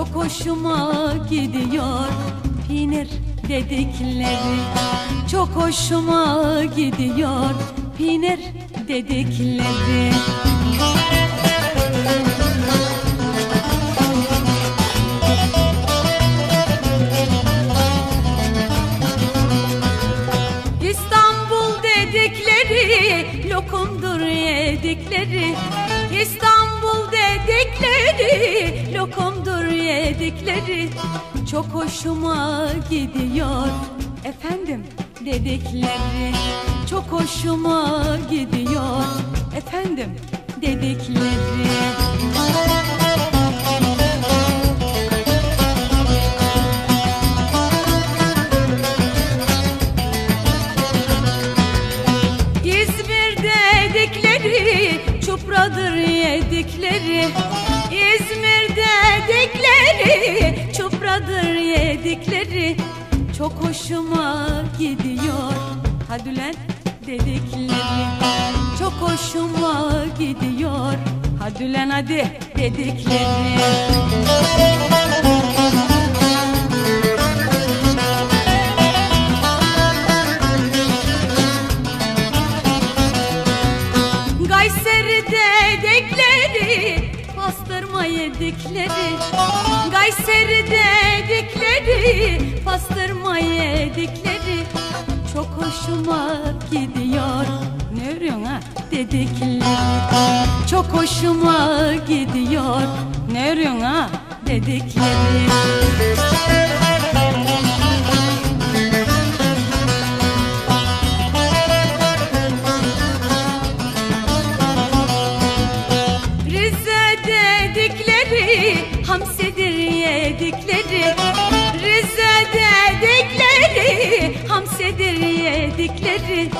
çok hoşuma gidiyor Peynir dedikleri. Çok hoşuma gidiyor Peynir dedikleri. İstanbul dedikleri lokumdur yedikleri İstanbul dedikleri lokumdur yedikleri. Çok hoşuma gidiyor efendim dedikleri. Çok hoşuma gidiyor efendim dedikleri. İzmir dedikleri İzmir dedikleri çupradır yedikleri Çok hoşuma gidiyor. Hadi ulan dedikleri Çok hoşuma gidiyor. Hadi ulan hadi dedikleri yedikleri Kayseri dedikleri pastırma yedikleri. Çok hoşuma gidiyor. Ne örüyorsun ha? Dedikleri. Çok hoşuma gidiyor. Ne örüyorsun ha? Dedikleri dedikleri hamsidir yedikleri. Rize dedikleri hamsidir yedikleri.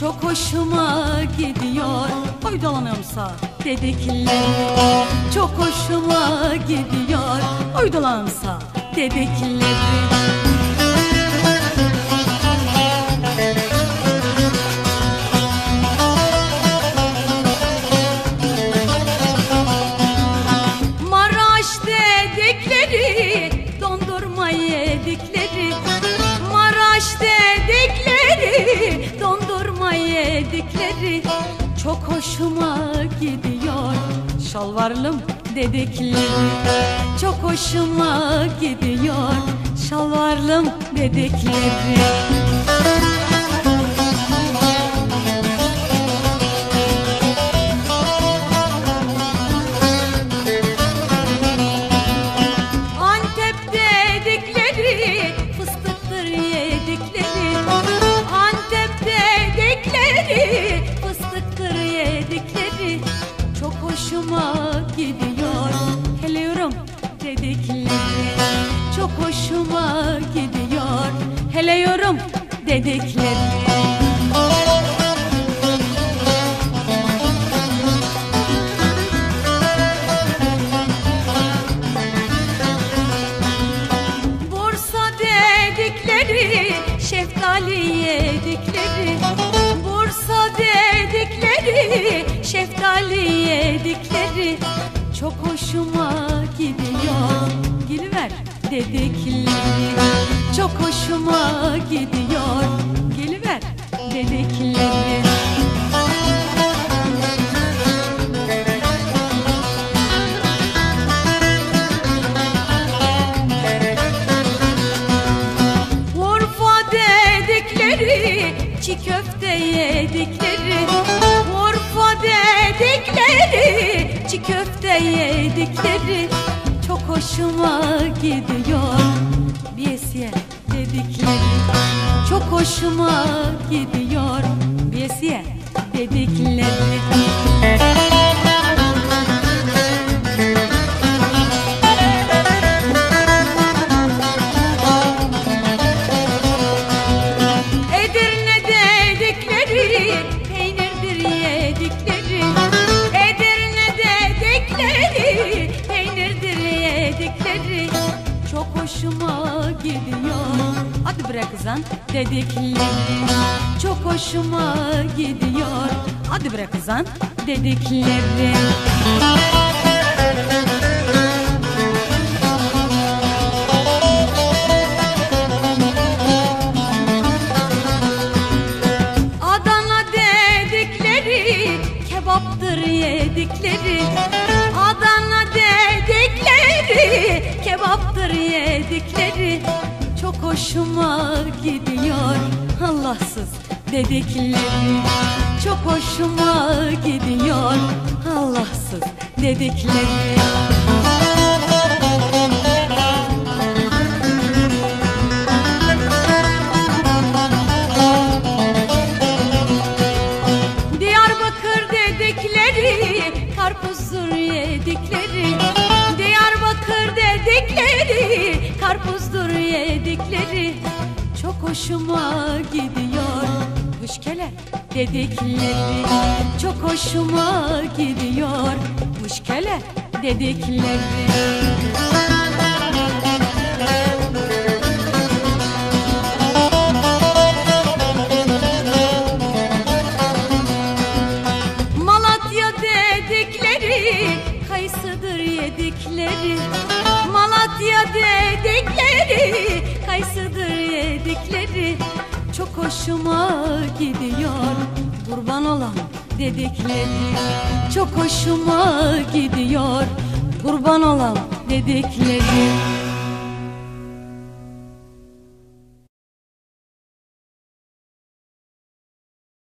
Çok hoşuma gidiyor. Oy dolanıyorsa dedikleri. Çok hoşuma gidiyor. Oy dolanıyorsa dedikleri yedikleri Çok hoşuma gidiyor. Şalvarlım dedikleri Çok hoşuma gidiyor. Şalvarlım dedikleri Hele yorum dedikleri şeftali yedikleri. Bursa dedikleri şeftali yedikleri. Çok hoşuma gidiyor. Geliver dedikleri Çok hoşuma gidiyor. Geliver dedikleri Urfa dedikleri çiğ köfte yedikleri. Urfa dedikleri çiğ köfte yedikleri Çok hoşuma gidiyor. Biyesiye dedikleri Çok hoşuma gidiyor. Biyesiye dedikleri Ramazan dedikleri Çok hoşuma gidiyor. Hadi bre kızan dedikleri Adana dedikleri Kebaptır yedikleri. Adana dedikleri Kebaptır yedikleri hoşuma gidiyor Allahsız dedikleri Çok hoşuma gidiyor Allahsız dedikleri yedikleri Çok hoşuma gidiyor. Müşkele dedikleri Çok hoşuma gidiyor. Müşkele dedikleri. Malatya dedikleri kayısıdır yedikleri. Malatya dedikleri hoşuma gidiyor. Kurban olan dedikleri Çok hoşuma gidiyor. Kurban olan dedikleri